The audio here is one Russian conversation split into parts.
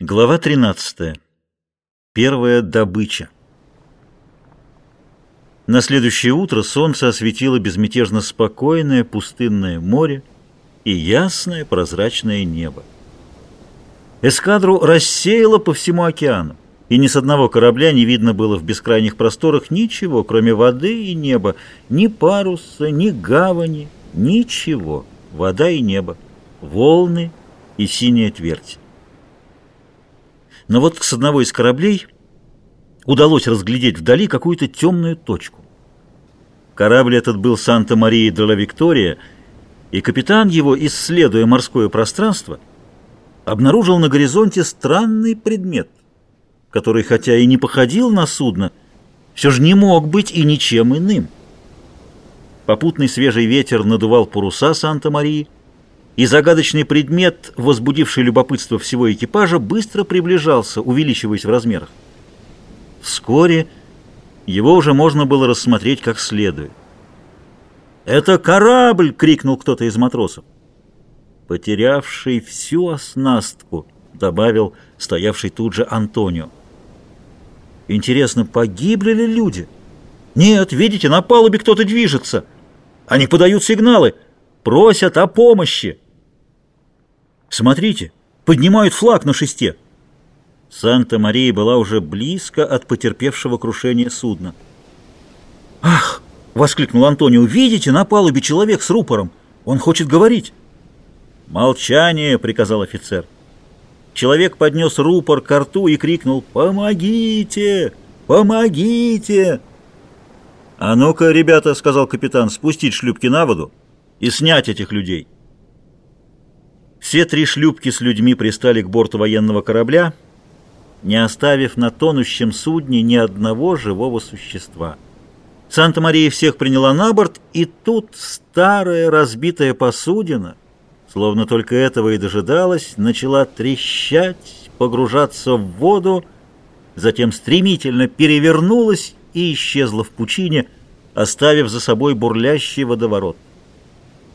Глава 13. Первая добыча. На следующее утро солнце осветило безмятежно спокойное пустынное море и ясное прозрачное небо. Эскадру рассеяло по всему океану, и ни с одного корабля не видно было в бескрайних просторах ничего, кроме воды и неба, ни паруса, ни гавани, ничего, вода и небо, волны и синяя твердь. Но вот с одного из кораблей удалось разглядеть вдали какую-то темную точку. Корабль этот был Санта-Мария де ла Виктория, и капитан его, исследуя морское пространство, обнаружил на горизонте странный предмет, который, хотя и не походил на судно, все же не мог быть и ничем иным. Попутный свежий ветер надувал паруса Санта-Марии, и загадочный предмет, возбудивший любопытство всего экипажа, быстро приближался, увеличиваясь в размерах. Вскоре его уже можно было рассмотреть как следует. «Это корабль!» — крикнул кто-то из матросов. «Потерявший всю оснастку», — добавил стоявший тут же Антонио. «Интересно, погибли ли люди?» «Нет, видите, на палубе кто-то движется. Они подают сигналы, просят о помощи». Смотрите, поднимают флаг на шесте. Санта-Мария была уже близко от потерпевшего крушения судна. «Ах!» — воскликнул Антонио. «Видите, на палубе человек с рупором. Он хочет говорить». «Молчание!» — приказал офицер. Человек поднес рупор к рту и крикнул «Помогите! Помогите!» «А ну-ка, ребята!» — сказал капитан, — «спустить шлюпки на воду и снять этих людей». Все три шлюпки с людьми пристали к борту военного корабля, не оставив на тонущем судне ни одного живого существа. Санта-Мария всех приняла на борт, и тут старая разбитая посудина, словно только этого и дожидалась, начала трещать, погружаться в воду, затем стремительно перевернулась и исчезла в пучине, оставив за собой бурлящий водоворот.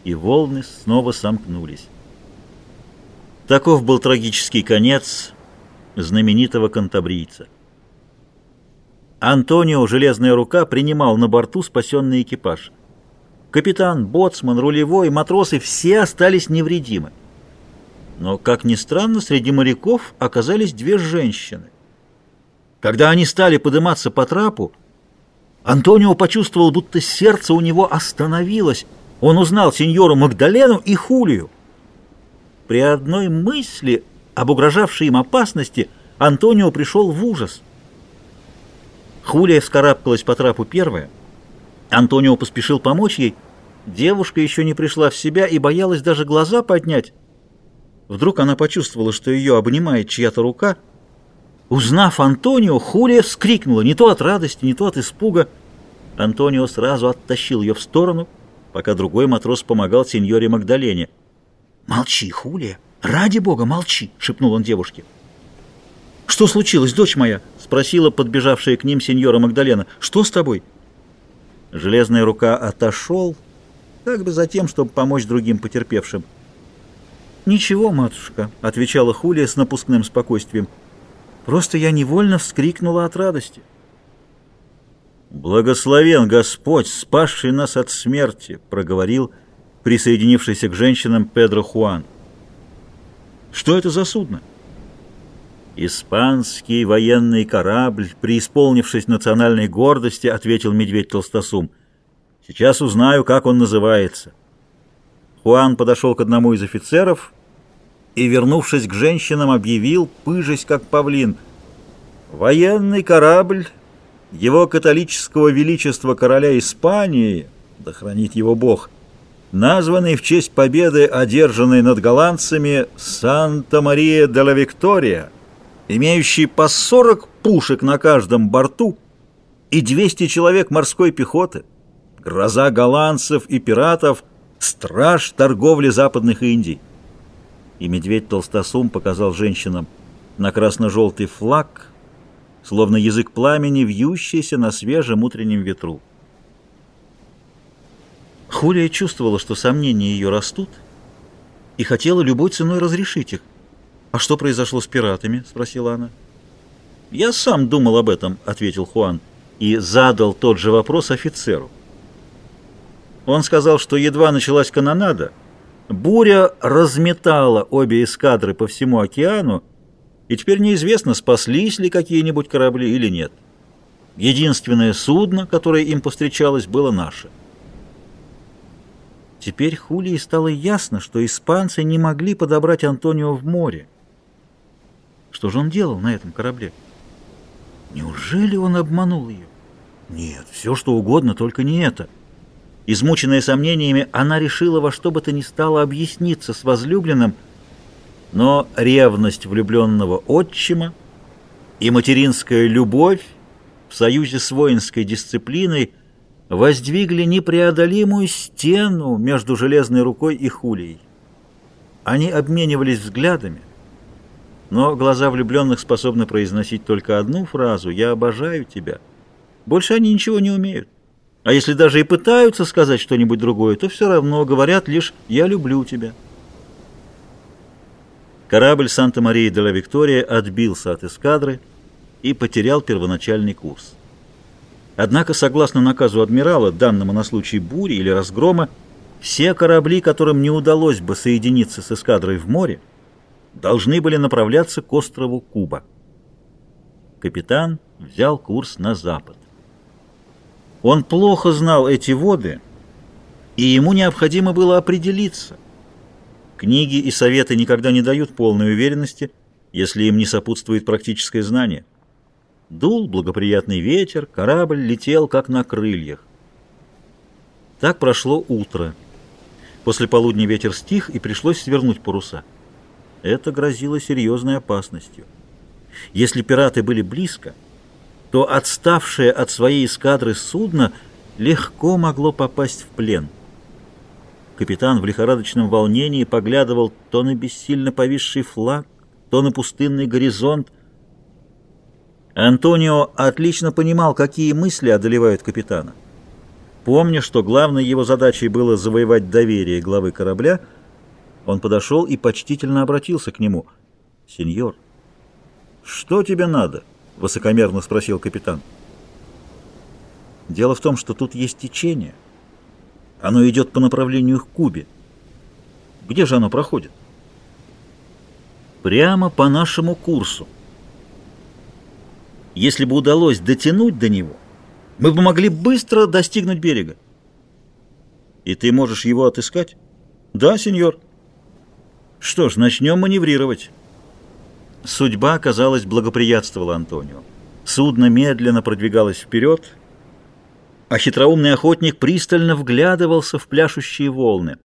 И волны снова сомкнулись. Таков был трагический конец знаменитого кантабрийца. Антонио, железная рука, принимал на борту спасенный экипаж. Капитан, боцман, рулевой, матросы — все остались невредимы. Но, как ни странно, среди моряков оказались две женщины. Когда они стали подниматься по трапу, Антонио почувствовал, будто сердце у него остановилось. Он узнал сеньору Магдалену и Хулию. При одной мысли об угрожавшей им опасности Антонио пришел в ужас. Хулия вскарабкалась по трапу первая. Антонио поспешил помочь ей. Девушка еще не пришла в себя и боялась даже глаза поднять. Вдруг она почувствовала, что ее обнимает чья-то рука. Узнав Антонио, Хулия вскрикнула, не то от радости, не то от испуга. Антонио сразу оттащил ее в сторону, пока другой матрос помогал сеньоре Магдалене. «Молчи, Хулия! Ради бога, молчи!» — шепнул он девушке. «Что случилось, дочь моя?» — спросила подбежавшая к ним сеньора Магдалена. «Что с тобой?» Железная рука отошел, как бы за тем, чтобы помочь другим потерпевшим. «Ничего, матушка», — отвечала Хулия с напускным спокойствием. «Просто я невольно вскрикнула от радости». «Благословен Господь, спасший нас от смерти», — проговорил присоединившийся к женщинам Педро Хуан. Что это за судно? Испанский военный корабль, преисполнившись национальной гордости, ответил медведь Толстосум. Сейчас узнаю, как он называется. Хуан подошел к одному из офицеров и, вернувшись к женщинам, объявил, пыжась как павлин, «Военный корабль его католического величества короля Испании, да хранит его Бог, — названный в честь победы, одержанной над голландцами Санта-Мария де ла Виктория, имеющий по 40 пушек на каждом борту и 200 человек морской пехоты, гроза голландцев и пиратов, страж торговли западных Индий. И медведь Толстосум показал женщинам на красно-желтый флаг, словно язык пламени, вьющийся на свежем утреннем ветру. Хулия чувствовала, что сомнения ее растут, и хотела любой ценой разрешить их. «А что произошло с пиратами?» — спросила она. «Я сам думал об этом», — ответил Хуан, и задал тот же вопрос офицеру. Он сказал, что едва началась канонада, буря разметала обе эскадры по всему океану, и теперь неизвестно, спаслись ли какие-нибудь корабли или нет. Единственное судно, которое им повстречалось, было наше. Теперь Хулии стало ясно, что испанцы не могли подобрать Антонио в море. Что же он делал на этом корабле? Неужели он обманул ее? Нет, все что угодно, только не это. Измученная сомнениями, она решила во что бы то ни стало объясниться с возлюбленным, но ревность влюбленного отчима и материнская любовь в союзе с воинской дисциплиной воздвигли непреодолимую стену между железной рукой и хулией. Они обменивались взглядами, но глаза влюбленных способны произносить только одну фразу «Я обожаю тебя». Больше они ничего не умеют. А если даже и пытаются сказать что-нибудь другое, то все равно говорят лишь «Я люблю тебя». Корабль «Санта-Мария де ла Виктория» отбился от эскадры и потерял первоначальный курс. Однако, согласно наказу адмирала, данному на случай бури или разгрома, все корабли, которым не удалось бы соединиться с эскадрой в море, должны были направляться к острову Куба. Капитан взял курс на запад. Он плохо знал эти воды, и ему необходимо было определиться. Книги и советы никогда не дают полной уверенности, если им не сопутствует практическое знание. Дул благоприятный ветер, корабль летел как на крыльях. Так прошло утро. После полудня ветер стих, и пришлось свернуть паруса. Это грозило серьезной опасностью. Если пираты были близко, то отставшее от своей эскадры судно легко могло попасть в плен. Капитан в лихорадочном волнении поглядывал то на бессильно повисший флаг, то на пустынный горизонт. Антонио отлично понимал, какие мысли одолевают капитана. Помня, что главной его задачей было завоевать доверие главы корабля, он подошел и почтительно обратился к нему. «Сеньор, что тебе надо?» — высокомерно спросил капитан. «Дело в том, что тут есть течение. Оно идет по направлению к Кубе. Где же оно проходит?» «Прямо по нашему курсу. Если бы удалось дотянуть до него, мы бы могли быстро достигнуть берега». «И ты можешь его отыскать?» «Да, сеньор». Что ж, начнем маневрировать. Судьба, казалось, благоприятствовала Антонио. Судно медленно продвигалось вперед, а хитроумный охотник пристально вглядывался в пляшущие волны.